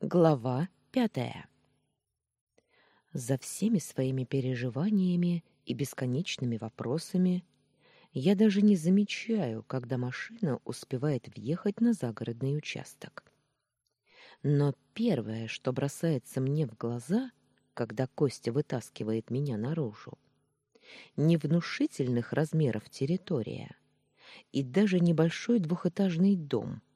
Глава пятая. За всеми своими переживаниями и бесконечными вопросами я даже не замечаю, когда машина успевает въехать на загородный участок. Но первое, что бросается мне в глаза, когда Костя вытаскивает меня наружу, не внушительных размеров территория и даже небольшой двухэтажный дом —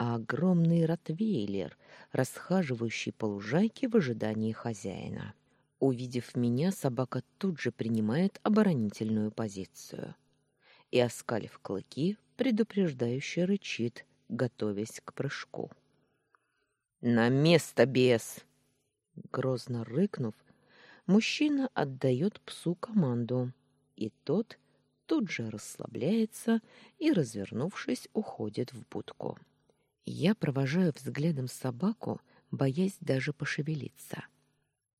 а огромный ротвейлер, расхаживающий по лужайке в ожидании хозяина. Увидев меня, собака тут же принимает оборонительную позицию и, оскалив клыки, предупреждающе рычит, готовясь к прыжку. «На место, бес!» Грозно рыкнув, мужчина отдает псу команду, и тот тут же расслабляется и, развернувшись, уходит в будку. Я провожаю взглядом собаку, боясь даже пошевелиться.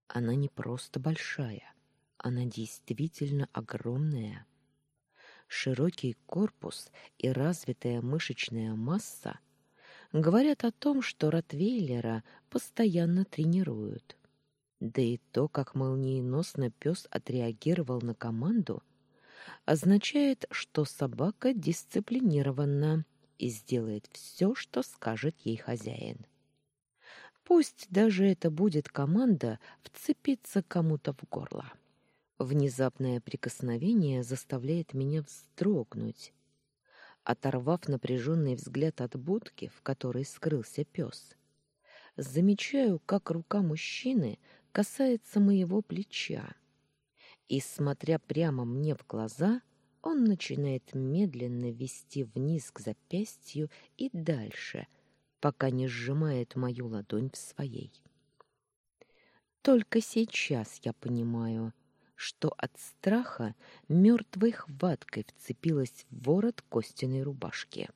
Она не просто большая, она действительно огромная. Широкий корпус и развитая мышечная масса говорят о том, что ротвейлера постоянно тренируют. Да и то, как молниеносно пес отреагировал на команду, означает, что собака дисциплинирована и сделает все, что скажет ей хозяин. Пусть даже это будет команда вцепиться кому-то в горло. Внезапное прикосновение заставляет меня вздрогнуть. Оторвав напряженный взгляд от будки, в которой скрылся пес, замечаю, как рука мужчины касается моего плеча. И, смотря прямо мне в глаза, он начинает медленно вести вниз к запястью и дальше, пока не сжимает мою ладонь в своей. Только сейчас я понимаю, что от страха мертвой хваткой вцепилась в ворот Костиной рубашки.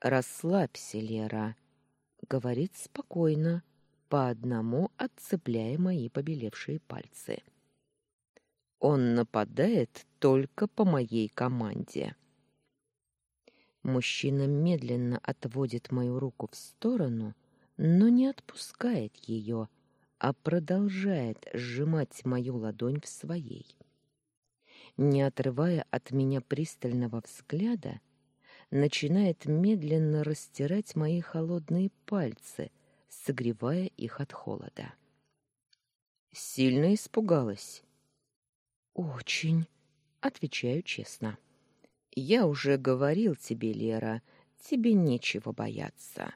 «Расслабься, Лера», — говорит спокойно, по одному отцепляя мои побелевшие пальцы. Он нападает только по моей команде. Мужчина медленно отводит мою руку в сторону, но не отпускает ее, а продолжает сжимать мою ладонь в своей. Не отрывая от меня пристального взгляда, начинает медленно растирать мои холодные пальцы, согревая их от холода. Сильно испугалась. Очень, отвечаю честно. Я уже говорил тебе, Лера, тебе нечего бояться.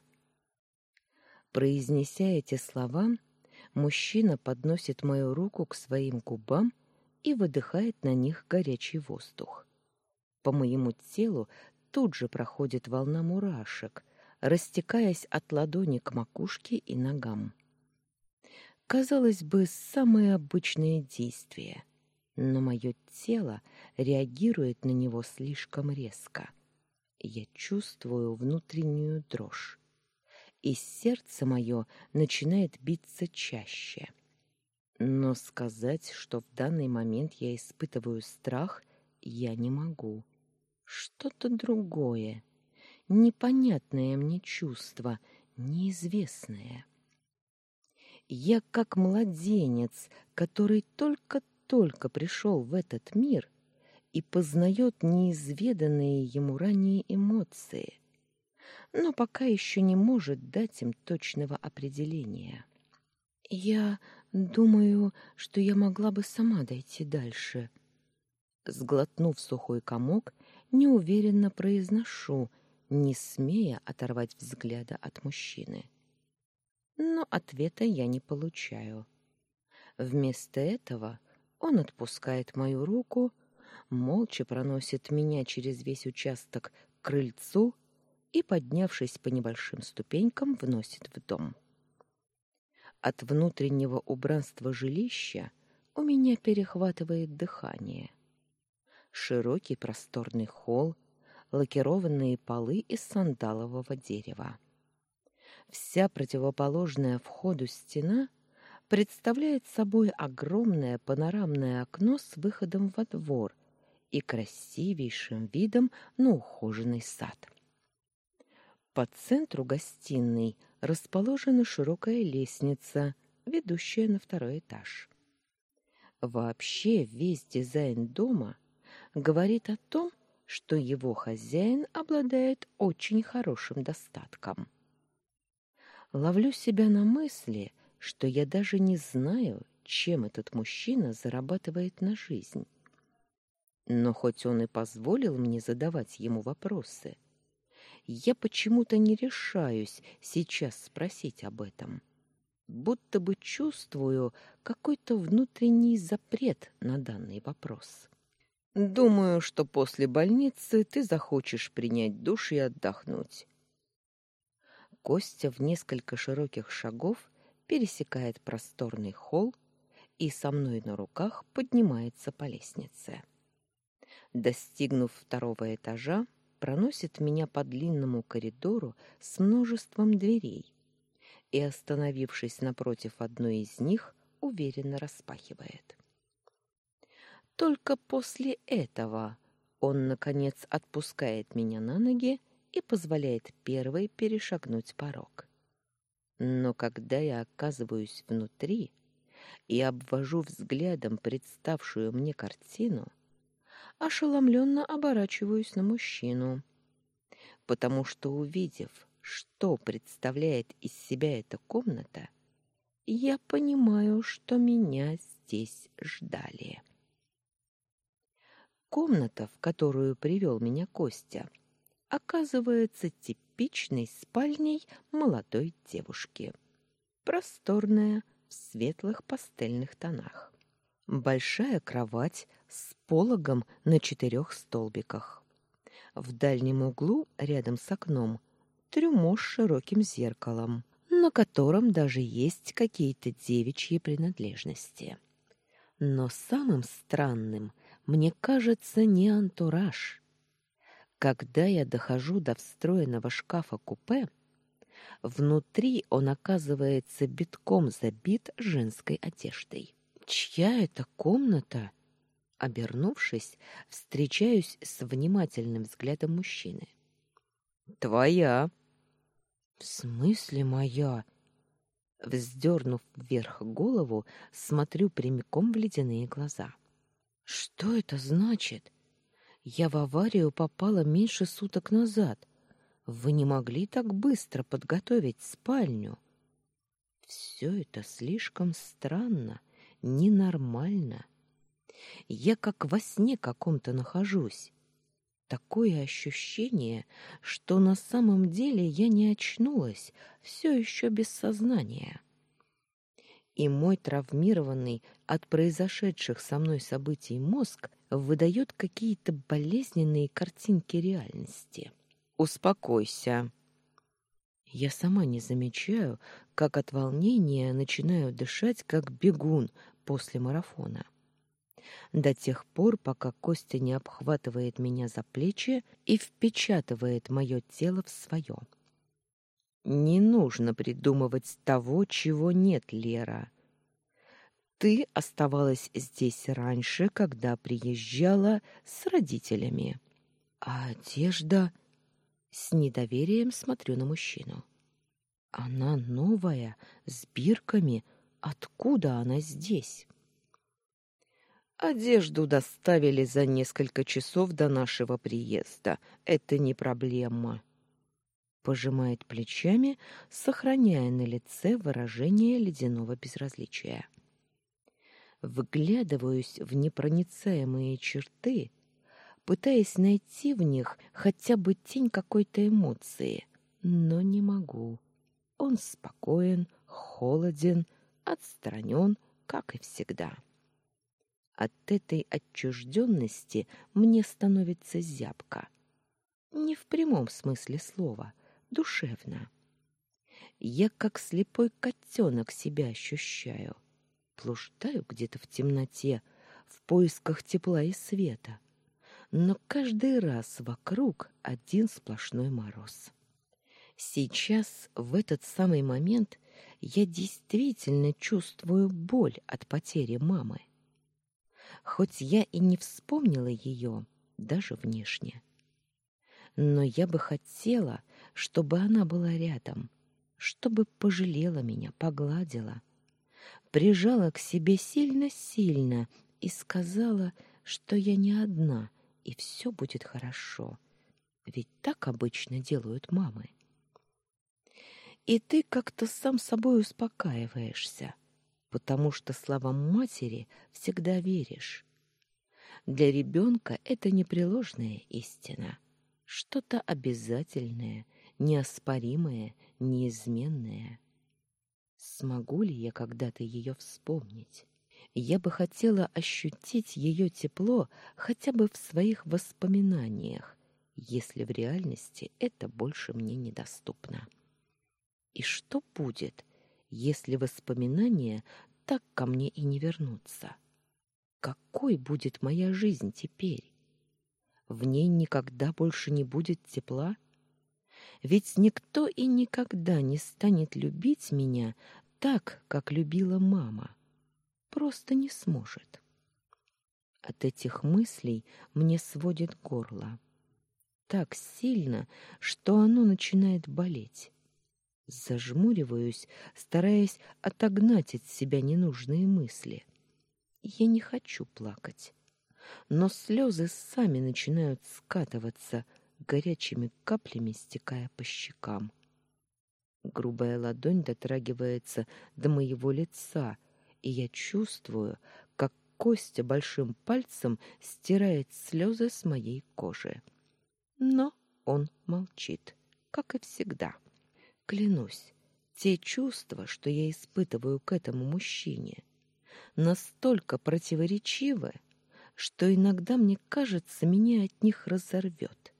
Произнеся эти слова, мужчина подносит мою руку к своим губам и выдыхает на них горячий воздух. По моему телу тут же проходит волна мурашек, растекаясь от ладони к макушке и ногам. Казалось бы, самое обычное действие — но мое тело реагирует на него слишком резко. Я чувствую внутреннюю дрожь, и сердце мое начинает биться чаще. Но сказать, что в данный момент я испытываю страх, я не могу. Что-то другое, непонятное мне чувство, неизвестное. Я как младенец, который только только пришел в этот мир и познает неизведанные ему ранее эмоции, но пока еще не может дать им точного определения. Я думаю, что я могла бы сама дойти дальше. Сглотнув сухой комок, неуверенно произношу, не смея оторвать взгляда от мужчины. Но ответа я не получаю. Вместо этого он отпускает мою руку, молча проносит меня через весь участок к крыльцу и, поднявшись по небольшим ступенькам, вносит в дом. От внутреннего убранства жилища у меня перехватывает дыхание. Широкий просторный холл, лакированные полы из сандалового дерева. Вся противоположная входу стена — представляет собой огромное панорамное окно с выходом во двор и красивейшим видом на ухоженный сад. По центру гостиной расположена широкая лестница, ведущая на второй этаж. Вообще весь дизайн дома говорит о том, что его хозяин обладает очень хорошим достатком. Ловлю себя на мысли, что я даже не знаю, чем этот мужчина зарабатывает на жизнь. Но хоть он и позволил мне задавать ему вопросы, я почему-то не решаюсь сейчас спросить об этом. Будто бы чувствую какой-то внутренний запрет на данный вопрос. Думаю, что после больницы ты захочешь принять душ и отдохнуть. Костя в несколько широких шагов пересекает просторный холл и со мной на руках поднимается по лестнице. Достигнув второго этажа, проносит меня по длинному коридору с множеством дверей и, остановившись напротив одной из них, уверенно распахивает. Только после этого он, наконец, отпускает меня на ноги и позволяет первой перешагнуть порог. Но когда я оказываюсь внутри и обвожу взглядом представшую мне картину, ошеломленно оборачиваюсь на мужчину, потому что, увидев, что представляет из себя эта комната, я понимаю, что меня здесь ждали. Комната, в которую привел меня Костя, оказывается типичной спальней молодой девушки. Просторная, в светлых пастельных тонах. Большая кровать с пологом на четырех столбиках. В дальнем углу, рядом с окном, трюмо с широким зеркалом, на котором даже есть какие-то девичьи принадлежности. Но самым странным мне кажется не антураж. Когда я дохожу до встроенного шкафа-купе, внутри он оказывается битком забит женской одеждой. Чья это комната? Обернувшись, встречаюсь с внимательным взглядом мужчины. Твоя. В смысле моя? Вздернув вверх голову, смотрю прямиком в ледяные глаза. Что это значит? Я в аварию попала меньше суток назад. Вы не могли так быстро подготовить спальню. Все это слишком странно, ненормально. Я как во сне каком-то нахожусь. Такое ощущение, что на самом деле я не очнулась, все еще без сознания и мой травмированный от произошедших со мной событий мозг выдает какие-то болезненные картинки реальности. Успокойся. Я сама не замечаю, как от волнения начинаю дышать как бегун после марафона. До тех пор, пока Костя не обхватывает меня за плечи и впечатывает мое тело в свое. Не нужно придумывать того, чего нет, Лера. Ты оставалась здесь раньше, когда приезжала с родителями. А одежда... С недоверием смотрю на мужчину. Она новая, с бирками. Откуда она здесь? Одежду доставили за несколько часов до нашего приезда. Это не проблема пожимает плечами, сохраняя на лице выражение ледяного безразличия. Вглядываюсь в непроницаемые черты, пытаясь найти в них хотя бы тень какой-то эмоции, но не могу. Он спокоен, холоден, отстранен, как и всегда. От этой отчужденности мне становится зябко. Не в прямом смысле слова, душевно. Я как слепой котенок себя ощущаю. Блуждаю где-то в темноте, в поисках тепла и света. Но каждый раз вокруг один сплошной мороз. Сейчас, в этот самый момент, я действительно чувствую боль от потери мамы. Хоть я и не вспомнила ее, даже внешне. Но я бы хотела, чтобы она была рядом, чтобы пожалела меня, погладила, прижала к себе сильно-сильно и сказала, что я не одна, и все будет хорошо. Ведь так обычно делают мамы. И ты как-то сам собой успокаиваешься, потому что словам матери всегда веришь. Для ребенка это непреложная истина, что-то обязательное, неоспоримое, неизменное. Смогу ли я когда-то ее вспомнить? Я бы хотела ощутить ее тепло хотя бы в своих воспоминаниях, если в реальности это больше мне недоступно. И что будет, если воспоминания так ко мне и не вернутся? Какой будет моя жизнь теперь? В ней никогда больше не будет тепла? Ведь никто и никогда не станет любить меня так, как любила мама. Просто не сможет. От этих мыслей мне сводит горло. Так сильно, что оно начинает болеть. Зажмуриваюсь, стараясь отогнать от себя ненужные мысли. Я не хочу плакать, но слезы сами начинают скатываться, горячими каплями стекая по щекам. Грубая ладонь дотрагивается до моего лица, и я чувствую, как Костя большим пальцем стирает слезы с моей кожи. Но он молчит, как и всегда. Клянусь, те чувства, что я испытываю к этому мужчине, настолько противоречивы, что иногда мне кажется, меня от них разорвет.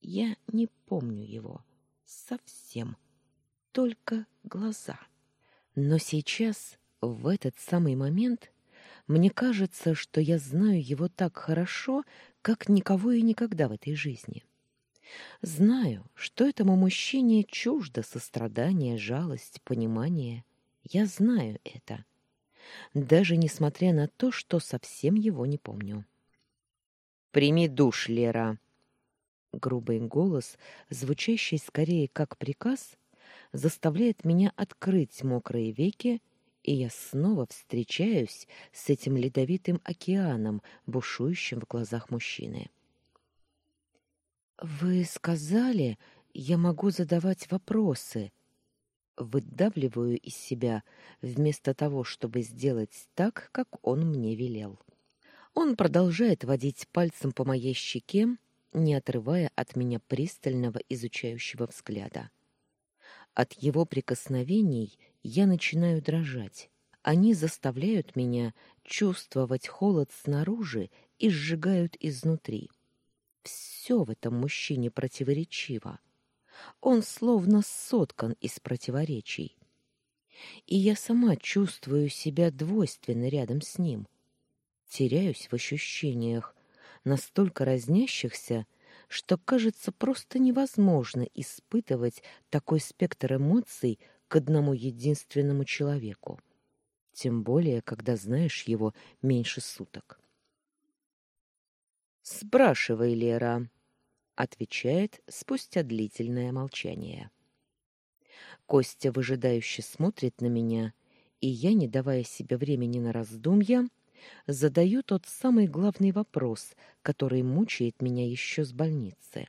Я не помню его совсем, только глаза. Но сейчас, в этот самый момент, мне кажется, что я знаю его так хорошо, как никого и никогда в этой жизни. Знаю, что этому мужчине чуждо сострадание, жалость, понимание. Я знаю это. Даже несмотря на то, что совсем его не помню. «Прими душ, Лера!» Грубый голос, звучащий скорее как приказ, заставляет меня открыть мокрые веки, и я снова встречаюсь с этим ледовитым океаном, бушующим в глазах мужчины. Вы сказали, я могу задавать вопросы. Выдавливаю из себя вместо того, чтобы сделать так, как он мне велел. Он продолжает водить пальцем по моей щеке, не отрывая от меня пристального изучающего взгляда. От его прикосновений я начинаю дрожать. Они заставляют меня чувствовать холод снаружи и сжигают изнутри. Все в этом мужчине противоречиво. Он словно соткан из противоречий. И я сама чувствую себя двойственно рядом с ним. Теряюсь в ощущениях, настолько разнящихся, что кажется просто невозможно испытывать такой спектр эмоций к одному единственному человеку. Тем более, когда знаешь его меньше суток. Спрашивай, Лера, отвечает спустя длительное молчание. Костя выжидающе смотрит на меня, и я, не давая себе времени на раздумья, задаю тот самый главный вопрос, который мучает меня еще с больницы.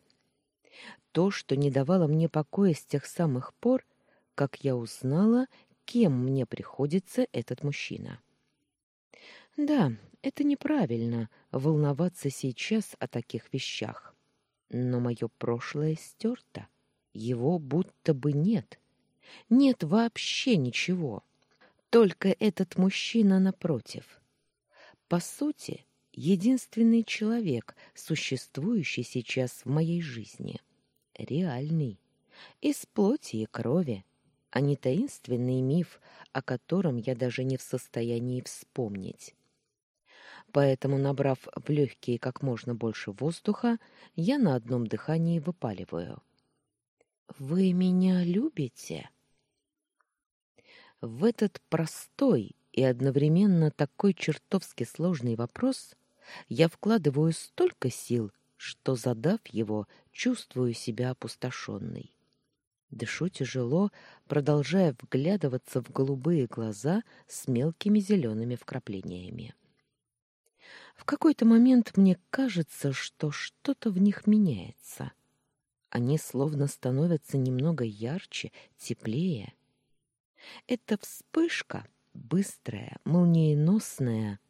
То, что не давало мне покоя с тех самых пор, как я узнала, кем мне приходится этот мужчина. Да, это неправильно волноваться сейчас о таких вещах. Но мое прошлое стерто. Его будто бы нет. Нет вообще ничего. Только этот мужчина напротив. По сути, единственный человек, существующий сейчас в моей жизни. Реальный. Из плоти и крови, а не таинственный миф, о котором я даже не в состоянии вспомнить. Поэтому, набрав в легкие как можно больше воздуха, я на одном дыхании выпаливаю. «Вы меня любите?» В этот простой и одновременно такой чертовски сложный вопрос я вкладываю столько сил, что, задав его, чувствую себя опустошенной. Дышу тяжело, продолжая вглядываться в голубые глаза с мелкими зелеными вкраплениями. В какой-то момент мне кажется, что что-то в них меняется. Они словно становятся немного ярче, теплее. Это вспышка, быстрая, молниеносная,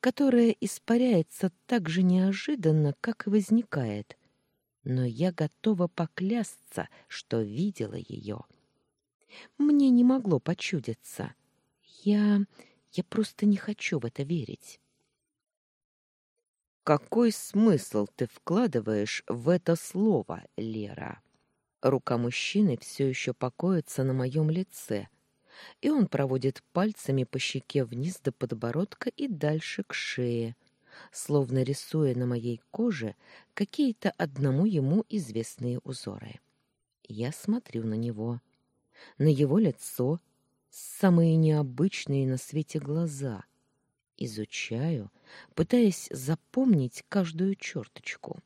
которая испаряется так же неожиданно, как и возникает, но я готова поклясться, что видела ее. Мне не могло почудиться. Я... я просто не хочу в это верить. Какой смысл ты вкладываешь в это слово, Лера? Рука мужчины все еще покоится на моем лице, и он проводит пальцами по щеке вниз до подбородка и дальше к шее, словно рисуя на моей коже какие-то одному ему известные узоры. Я смотрю на него, на его лицо, самые необычные на свете глаза, изучаю, пытаясь запомнить каждую черточку.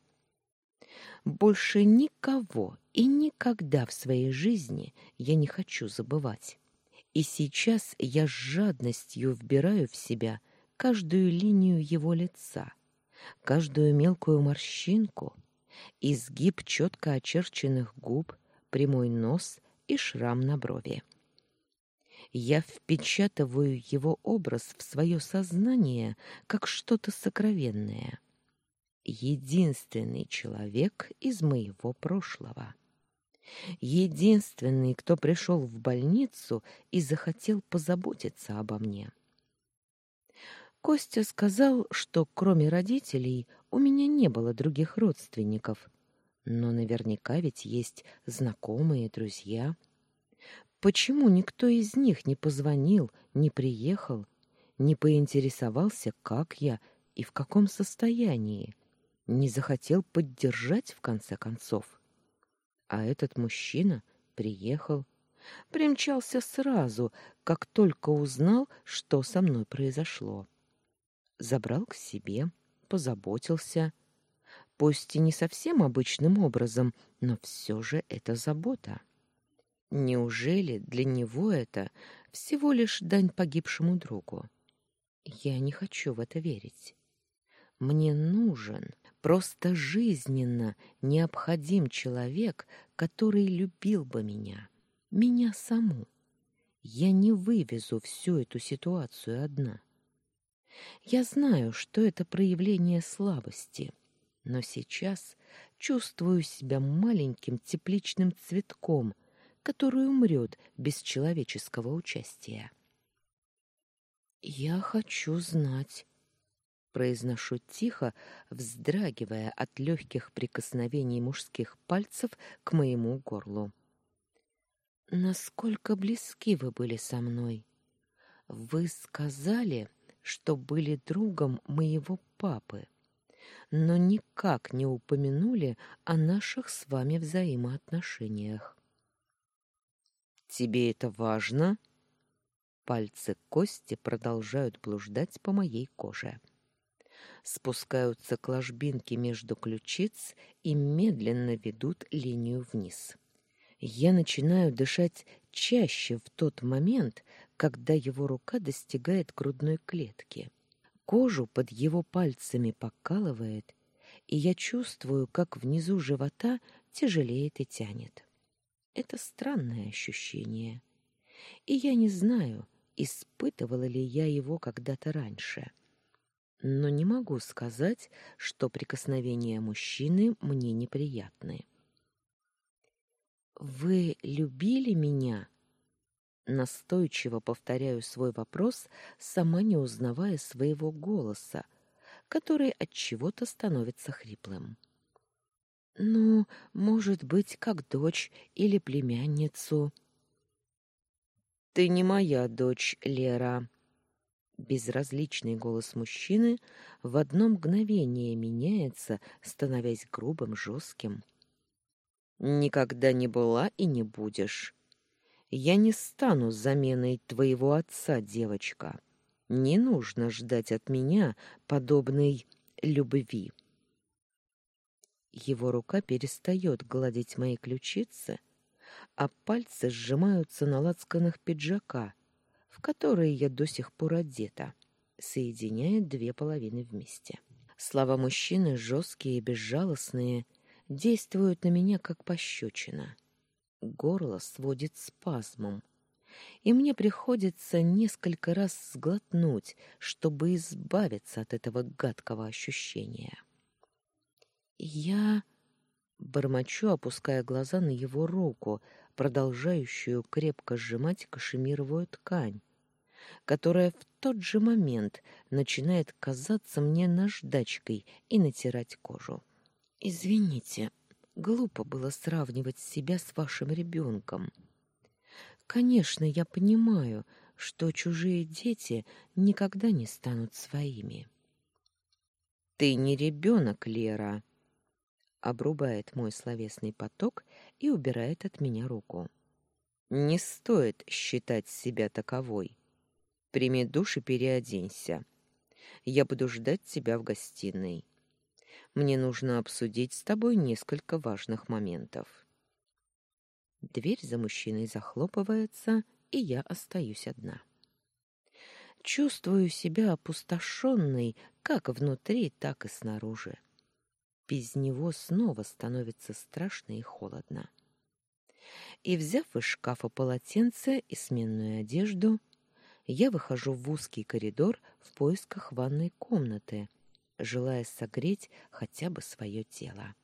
Больше никого и никогда в своей жизни я не хочу забывать. И сейчас я с жадностью вбираю в себя каждую линию его лица, каждую мелкую морщинку, изгиб четко очерченных губ, прямой нос и шрам на брови. Я впечатываю его образ в свое сознание как что-то сокровенное. Единственный человек из моего прошлого. Единственный, кто пришел в больницу и захотел позаботиться обо мне. Костя сказал, что кроме родителей у меня не было других родственников, но наверняка ведь есть знакомые, друзья. Почему никто из них не позвонил, не приехал, не поинтересовался, как я и в каком состоянии, не захотел поддержать в конце концов? А этот мужчина приехал, примчался сразу, как только узнал, что со мной произошло забрал к себе, позаботился. Пусть и не совсем обычным образом, но все же это забота. Неужели для него это всего лишь дань погибшему другу? Я не хочу в это верить. Мне нужен, просто жизненно необходим человек, который любил бы меня, меня саму. Я не вывезу всю эту ситуацию одна. Я знаю, что это проявление слабости, но сейчас чувствую себя маленьким тепличным цветком, который умрет без человеческого участия. Я хочу знать, произношу тихо, вздрагивая от легких прикосновений мужских пальцев к моему горлу. Насколько близки вы были со мной? Вы сказали, что были другом моего папы, но никак не упомянули о наших с вами взаимоотношениях. Тебе это важно? Пальцы Кости продолжают блуждать по моей коже. Спускаются к ложбинке между ключиц и медленно ведут линию вниз. Я начинаю дышать чаще в тот момент, когда его рука достигает грудной клетки. Кожу под его пальцами покалывает, и я чувствую, как внизу живота тяжелеет и тянет. Это странное ощущение. И я не знаю, испытывала ли я его когда-то раньше. Но не могу сказать, что прикосновения мужчины мне неприятны. Вы любили меня? Настойчиво повторяю свой вопрос, сама не узнавая своего голоса, который от чего-то становится хриплым. Ну, может быть, как дочь или племянницу. Ты не моя дочь, Лера. Безразличный голос мужчины в одно мгновение меняется, становясь грубым, жестким. Никогда не была и не будешь. Я не стану заменой твоего отца, девочка. Не нужно ждать от меня подобной любви. Его рука перестает гладить мои ключицы, а пальцы сжимаются на лацканах пиджака, в которые я до сих пор одета, соединяя две половины вместе. Слова мужчины, жесткие и безжалостные, действуют на меня как пощечина. Горло сводит спазмом, и мне приходится несколько раз сглотнуть, чтобы избавиться от этого гадкого ощущения. Я бормочу, опуская глаза на его руку, продолжающую крепко сжимать кашемировую ткань, которая в тот же момент начинает казаться мне наждачкой и натирать кожу. Извините, глупо было сравнивать себя с вашим ребенком. Конечно, я понимаю, что чужие дети никогда не станут своими. Ты не ребенок, Лера, обрубает мой словесный поток и убирает от меня руку. Не стоит считать себя таковой. Прими душ и переоденься. Я буду ждать тебя в гостиной. Мне нужно обсудить с тобой несколько важных моментов. Дверь за мужчиной захлопывается, и я остаюсь одна. Чувствую себя опустошенной как внутри, так и снаружи. Без него снова становится страшно и холодно. И, взяв из шкафа полотенце и сменную одежду, я выхожу в узкий коридор в поисках ванной комнаты, желая согреть хотя бы свое тело.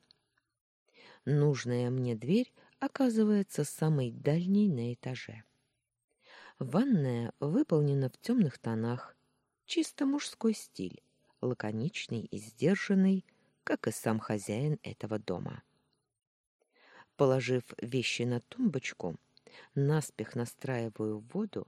Нужная мне дверь оказывается самой дальней на этаже. Ванная выполнена в темных тонах, чисто мужской стиль, лаконичный и сдержанный, как и сам хозяин этого дома. Положив вещи на тумбочку, наспех настраиваю воду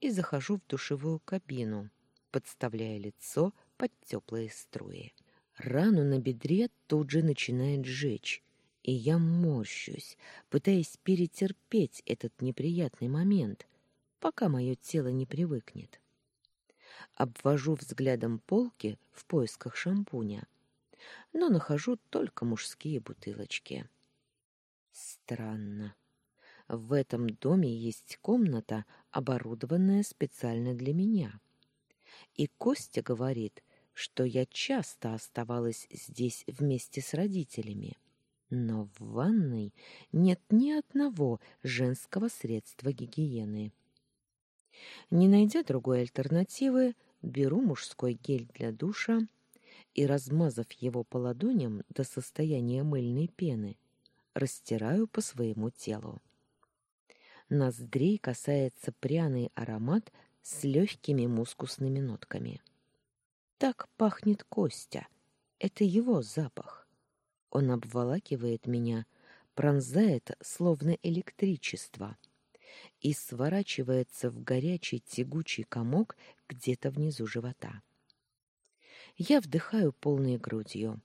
и захожу в душевую кабину, подставляя лицо под теплые струи. Рану на бедре тут же начинает жечь, и я морщусь, пытаясь перетерпеть этот неприятный момент, пока мое тело не привыкнет. Обвожу взглядом полки в поисках шампуня, но нахожу только мужские бутылочки. Странно. В этом доме есть комната, оборудованная специально для меня. И Костя говорит, что я часто оставалась здесь вместе с родителями. Но в ванной нет ни одного женского средства гигиены. Не найдя другой альтернативы, беру мужской гель для душа и, размазав его по ладоням до состояния мыльной пены, растираю по своему телу. Ноздрей касается пряный аромат с легкими мускусными нотками. Так пахнет Костя. Это его запах. Он обволакивает меня, пронзает словно электричество и сворачивается в горячий тягучий комок где-то внизу живота. Я вдыхаю полной грудью,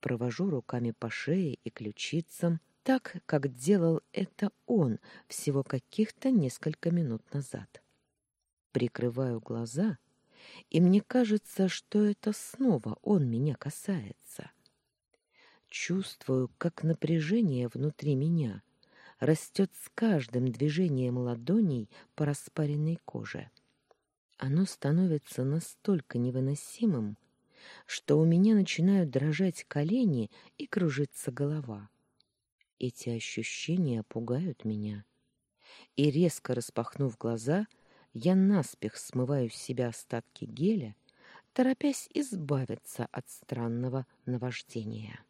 провожу руками по шее и ключицам, так, как делал это он всего каких-то несколько минут назад. Прикрываю глаза, и мне кажется, что это снова он меня касается. Чувствую, как напряжение внутри меня растет с каждым движением ладоней по распаренной коже. Оно становится настолько невыносимым, что у меня начинают дрожать колени и кружиться голова. Эти ощущения пугают меня. И резко распахнув глаза, я наспех смываю с себя остатки геля, торопясь избавиться от странного наваждения.